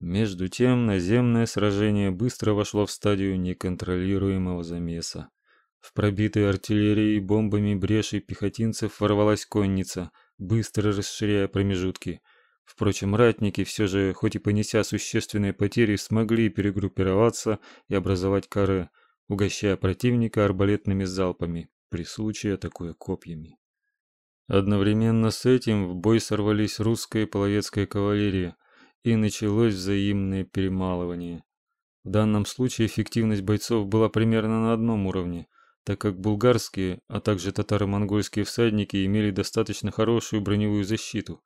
Между тем, наземное сражение быстро вошло в стадию неконтролируемого замеса. В пробитые артиллерией и бомбами бреши пехотинцев ворвалась конница, быстро расширяя промежутки. Впрочем, ратники все же, хоть и понеся существенные потери, смогли перегруппироваться и образовать каре, угощая противника арбалетными залпами, при случае атакуя копьями. Одновременно с этим в бой сорвались русская и половецкая кавалерия, и началось взаимное перемалывание. В данном случае эффективность бойцов была примерно на одном уровне, так как булгарские, а также татаро-монгольские всадники имели достаточно хорошую броневую защиту,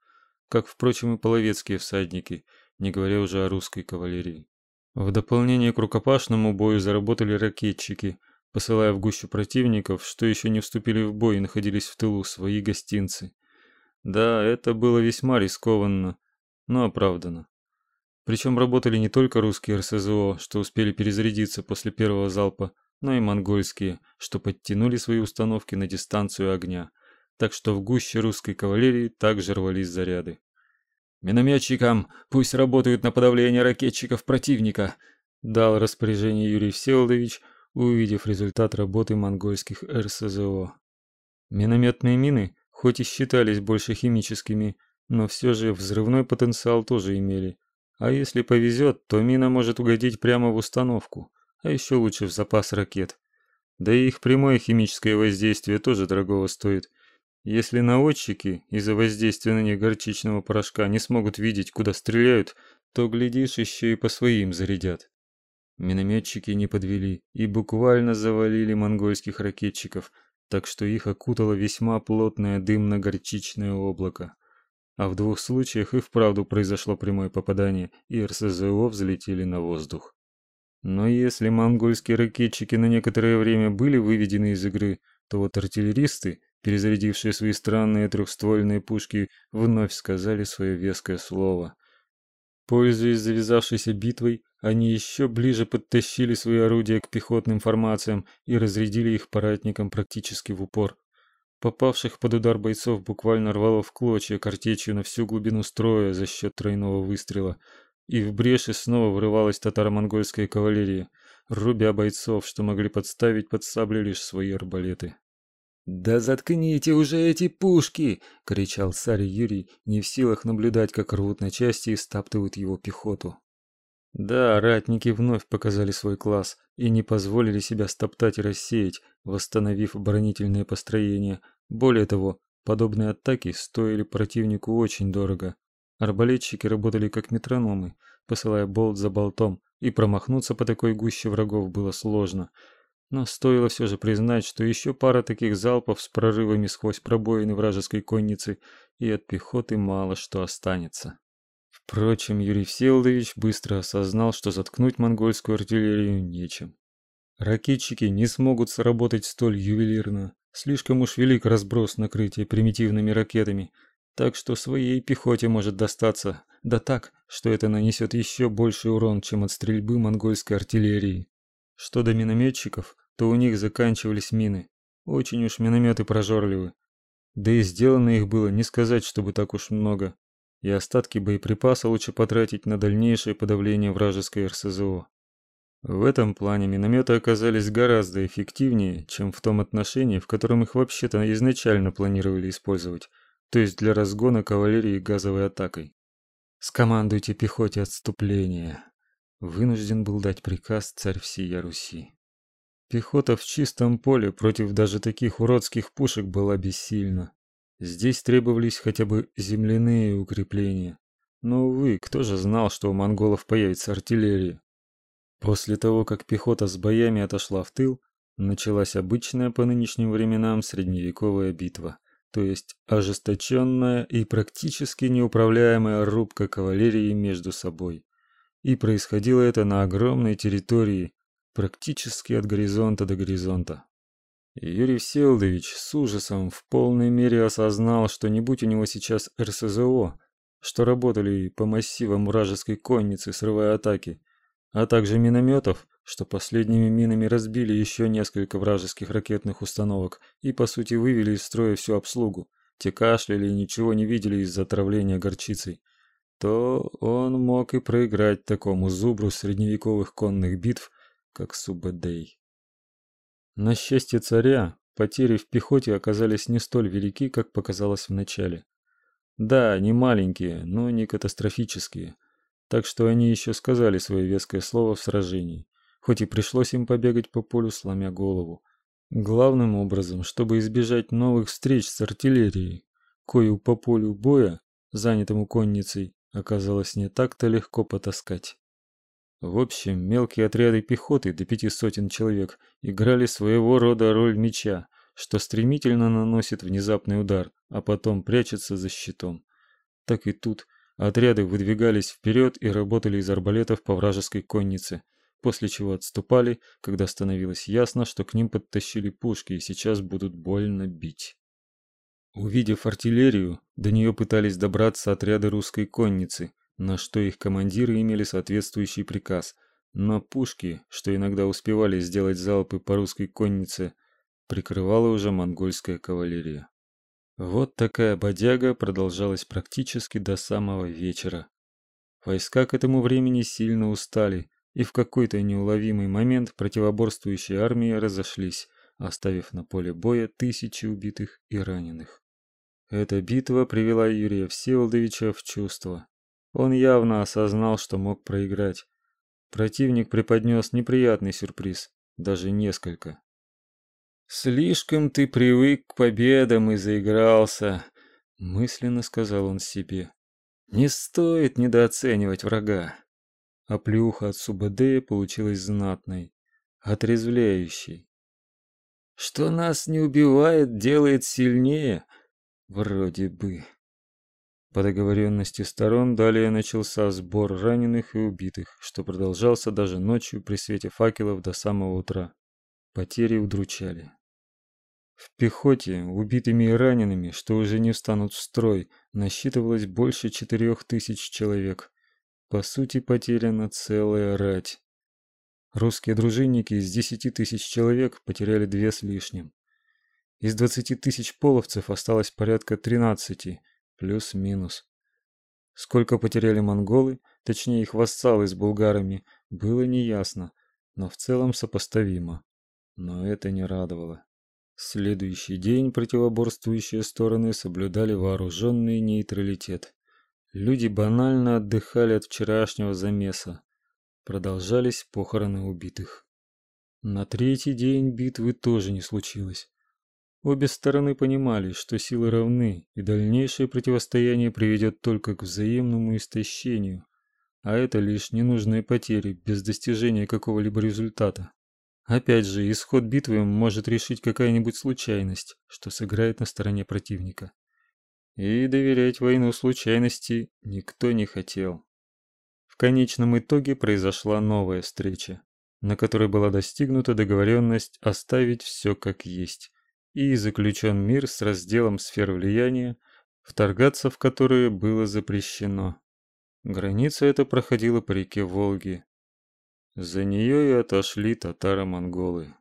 как, впрочем, и половецкие всадники, не говоря уже о русской кавалерии. В дополнение к рукопашному бою заработали ракетчики, посылая в гущу противников, что еще не вступили в бой и находились в тылу, свои гостинцы. Да, это было весьма рискованно, но оправдано. Причем работали не только русские РСЗО, что успели перезарядиться после первого залпа, но и монгольские, что подтянули свои установки на дистанцию огня, так что в гуще русской кавалерии также рвались заряды. «Минометчикам пусть работают на подавление ракетчиков противника», дал распоряжение Юрий Всеволодович, увидев результат работы монгольских РСЗО. Минометные мины, хоть и считались больше химическими, но все же взрывной потенциал тоже имели. А если повезет, то мина может угодить прямо в установку а еще лучше в запас ракет. Да и их прямое химическое воздействие тоже дорогого стоит. Если наводчики из-за воздействия на них горчичного порошка не смогут видеть, куда стреляют, то, глядишь, еще и по своим зарядят. Минометчики не подвели и буквально завалили монгольских ракетчиков, так что их окутало весьма плотное дымно-горчичное облако. А в двух случаях и вправду произошло прямое попадание, и РСЗО взлетели на воздух. Но если монгольские ракетчики на некоторое время были выведены из игры, то вот артиллеристы, перезарядившие свои странные трехствольные пушки, вновь сказали свое веское слово. Пользуясь завязавшейся битвой, они еще ближе подтащили свои орудия к пехотным формациям и разрядили их по ратникам практически в упор. Попавших под удар бойцов буквально рвало в клочья картечью на всю глубину строя за счет тройного выстрела – и в бреши снова врывалась татаро-монгольская кавалерия, рубя бойцов, что могли подставить под сабли лишь свои арбалеты. «Да заткните уже эти пушки!» — кричал царь Юрий, не в силах наблюдать, как рвут на части и стаптывают его пехоту. Да, ратники вновь показали свой класс и не позволили себя стоптать и рассеять, восстановив оборонительное построение. Более того, подобные атаки стоили противнику очень дорого, Арбалетчики работали как метрономы, посылая болт за болтом, и промахнуться по такой гуще врагов было сложно. Но стоило все же признать, что еще пара таких залпов с прорывами сквозь пробоины вражеской конницы, и от пехоты мало что останется. Впрочем, Юрий Всеволодович быстро осознал, что заткнуть монгольскую артиллерию нечем. Ракетчики не смогут сработать столь ювелирно. Слишком уж велик разброс накрытия примитивными ракетами, так что своей пехоте может достаться, да так, что это нанесет еще больший урон, чем от стрельбы монгольской артиллерии. Что до минометчиков, то у них заканчивались мины. Очень уж минометы прожорливы. Да и сделано их было не сказать, чтобы так уж много. И остатки боеприпаса лучше потратить на дальнейшее подавление вражеской РСЗО. В этом плане минометы оказались гораздо эффективнее, чем в том отношении, в котором их вообще-то изначально планировали использовать то есть для разгона кавалерии газовой атакой. Скомандуйте пехоте отступление. Вынужден был дать приказ царь всей Руси. Пехота в чистом поле против даже таких уродских пушек была бессильна. Здесь требовались хотя бы земляные укрепления. Но увы, кто же знал, что у монголов появится артиллерия? После того, как пехота с боями отошла в тыл, началась обычная по нынешним временам средневековая битва – то есть ожесточенная и практически неуправляемая рубка кавалерии между собой. И происходило это на огромной территории, практически от горизонта до горизонта. Юрий Всеволодович с ужасом в полной мере осознал, что не будь у него сейчас РСЗО, что работали по массивам вражеской конницы, срывая атаки, а также минометов, что последними минами разбили еще несколько вражеских ракетных установок и по сути вывели из строя всю обслугу. Те кашляли и ничего не видели из-за отравления горчицей. то он мог и проиграть такому зубру средневековых конных битв, как Субэдэй. На счастье царя, потери в пехоте оказались не столь велики, как показалось вначале. Да, не маленькие, но не катастрофические. Так что они еще сказали свое веское слово в сражении, хоть и пришлось им побегать по полю, сломя голову. Главным образом, чтобы избежать новых встреч с артиллерией, кою по полю боя, занятому конницей, оказалось не так-то легко потаскать. В общем, мелкие отряды пехоты до пяти сотен человек играли своего рода роль меча, что стремительно наносит внезапный удар, а потом прячется за щитом. Так и тут отряды выдвигались вперед и работали из арбалетов по вражеской коннице, после чего отступали, когда становилось ясно, что к ним подтащили пушки и сейчас будут больно бить. Увидев артиллерию, до нее пытались добраться отряды русской конницы, на что их командиры имели соответствующий приказ. Но пушки, что иногда успевали сделать залпы по русской коннице, прикрывала уже монгольская кавалерия. Вот такая бодяга продолжалась практически до самого вечера. Войска к этому времени сильно устали, и в какой-то неуловимый момент противоборствующие армии разошлись, оставив на поле боя тысячи убитых и раненых. Эта битва привела Юрия Всеволодовича в чувство. Он явно осознал, что мог проиграть. Противник преподнес неприятный сюрприз, даже несколько. Слишком ты привык к победам и заигрался, мысленно сказал он себе. Не стоит недооценивать врага. А плюха от Субадея получилась знатной, отрезвляющей. Что нас не убивает, делает сильнее, вроде бы. По договоренности сторон далее начался сбор раненых и убитых, что продолжался даже ночью при свете факелов до самого утра. Потери удручали. В пехоте, убитыми и ранеными, что уже не встанут в строй, насчитывалось больше четырех тысяч человек. По сути, потеряна целая рать. Русские дружинники из десяти тысяч человек потеряли две с лишним. Из двадцати тысяч половцев осталось порядка тринадцати, плюс-минус. Сколько потеряли монголы, точнее их вассалы с булгарами, было неясно, но в целом сопоставимо. Но это не радовало. Следующий день противоборствующие стороны соблюдали вооруженный нейтралитет. Люди банально отдыхали от вчерашнего замеса. Продолжались похороны убитых. На третий день битвы тоже не случилось. Обе стороны понимали, что силы равны, и дальнейшее противостояние приведет только к взаимному истощению, а это лишь ненужные потери без достижения какого-либо результата. Опять же, исход битвы может решить какая-нибудь случайность, что сыграет на стороне противника. И доверять войну случайности никто не хотел. В конечном итоге произошла новая встреча, на которой была достигнута договоренность оставить все как есть, и заключен мир с разделом сфер влияния, вторгаться в которые было запрещено. Граница эта проходила по реке Волги. За нее и отошли татаро-монголы.